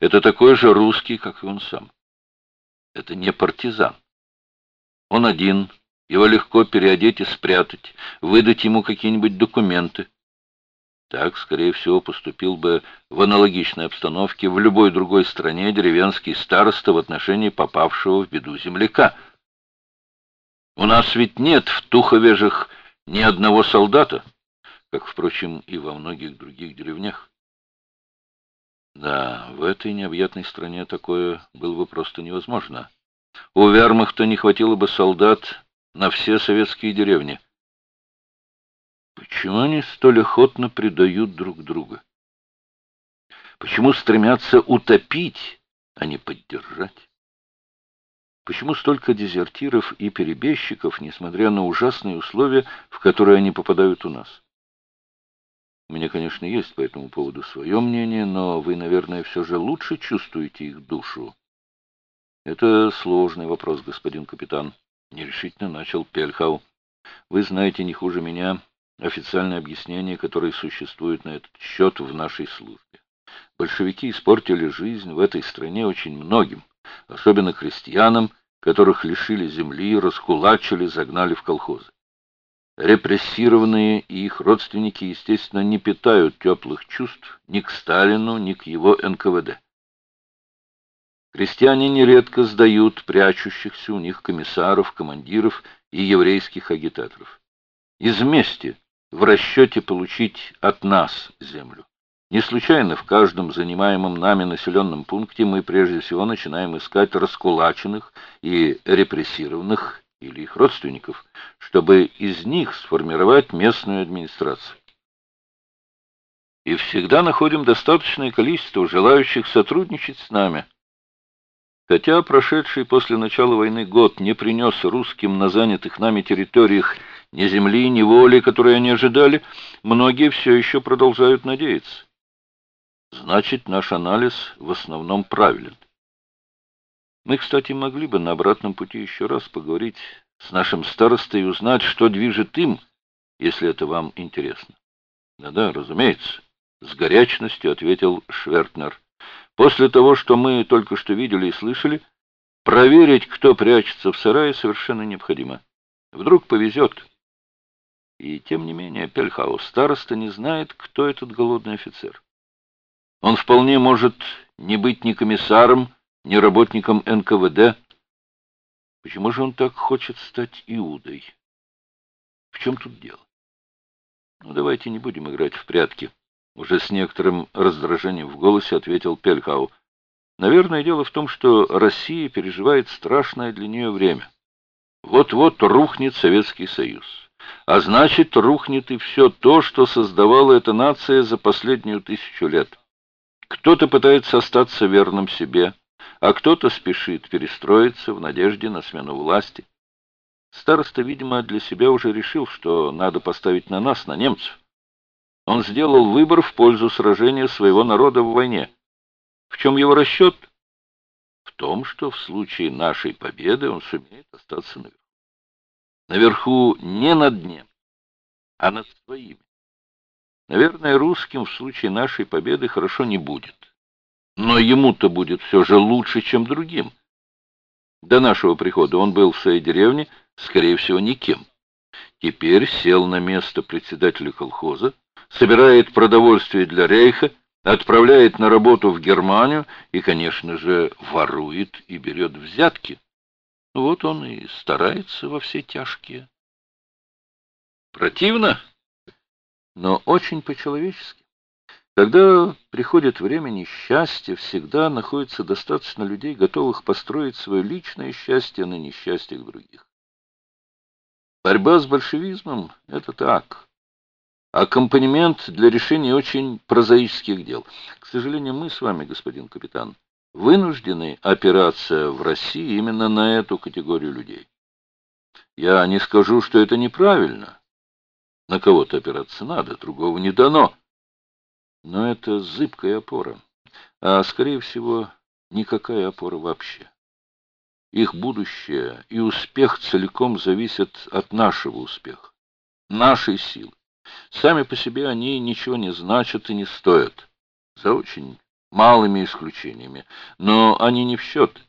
Это такой же русский, как и он сам. Это не партизан. Он один, его легко переодеть и спрятать, выдать ему какие-нибудь документы. Так, скорее всего, поступил бы в аналогичной обстановке в любой другой стране деревенский староста в отношении попавшего в беду земляка. У нас ведь нет в Туховежах ни одного солдата, как, впрочем, и во многих других деревнях. Да, в этой необъятной стране такое было бы просто невозможно. У вермахта не хватило бы солдат на все советские деревни. Почему они столь охотно предают друг друга? Почему стремятся утопить, а не поддержать? Почему столько дезертиров и перебежчиков, несмотря на ужасные условия, в которые они попадают у нас? У меня, конечно, есть по этому поводу свое мнение, но вы, наверное, все же лучше чувствуете их душу. Это сложный вопрос, господин капитан, — нерешительно начал Пельхау. Вы знаете не хуже меня, официальное объяснение, которое существует на этот счет в нашей службе. Большевики испортили жизнь в этой стране очень многим, особенно крестьянам, которых лишили земли, раскулачили, загнали в колхозы. Репрессированные и их родственники, естественно, не питают теплых чувств ни к Сталину, ни к его НКВД. Крестьяне нередко сдают прячущихся у них комиссаров, командиров и еврейских агитаторов. Из мести в расчете получить от нас землю. Не случайно в каждом занимаемом нами населенном пункте мы прежде всего начинаем искать раскулаченных и репрессированных или их родственников, чтобы из них сформировать местную администрацию. И всегда находим достаточное количество желающих сотрудничать с нами. Хотя прошедший после начала войны год не принес русским на занятых нами территориях ни земли, ни воли, которые они ожидали, многие все еще продолжают надеяться. Значит, наш анализ в основном правилен. Мы, кстати, могли бы на обратном пути еще раз поговорить с нашим старостой и узнать, что движет им, если это вам интересно. Да-да, разумеется, с горячностью ответил Швертнер. После того, что мы только что видели и слышали, проверить, кто прячется в сарае, совершенно необходимо. Вдруг повезет. И тем не менее, Пельхаус, староста не знает, кто этот голодный офицер. Он вполне может не быть ни комиссаром, ни работником НКВД. Почему же он так хочет стать Иудой? В чем тут дело? Ну, давайте не будем играть в прятки. Уже с некоторым раздражением в голосе ответил Пельхау. Наверное, дело в том, что Россия переживает страшное для нее время. Вот-вот рухнет Советский Союз. А значит, рухнет и все то, что создавала эта нация за последнюю тысячу лет. Кто-то пытается остаться верным себе, а кто-то спешит перестроиться в надежде на смену власти. Староста, видимо, для себя уже решил, что надо поставить на нас, на немцев. Он сделал выбор в пользу сражения своего народа в войне. В чем его расчет? В том, что в случае нашей победы он сумеет остаться наверху. Наверху не над ним, а над своими. Наверное, русским в случае нашей победы хорошо не будет. Но ему-то будет все же лучше, чем другим. До нашего прихода он был в своей деревне, скорее всего, никем. Теперь сел на место председателя колхоза, собирает продовольствие для рейха, отправляет на работу в Германию и, конечно же, ворует и берет взятки. Вот он и старается во все тяжкие. Противно, но очень по-человечески. Когда приходит время несчастья, всегда находится достаточно людей, готовых построить свое личное счастье на несчастьях других. Борьба с большевизмом — это так. Аккомпанемент для решения очень прозаических дел. К сожалению, мы с вами, господин капитан, вынуждены опираться в России именно на эту категорию людей. Я не скажу, что это неправильно. На кого-то опираться надо, другого не дано. Но это зыбкая опора, а, скорее всего, никакая опора вообще. Их будущее и успех целиком зависят от нашего успеха, нашей силы. Сами по себе они ничего не значат и не стоят, за очень малыми исключениями, но они не в счет.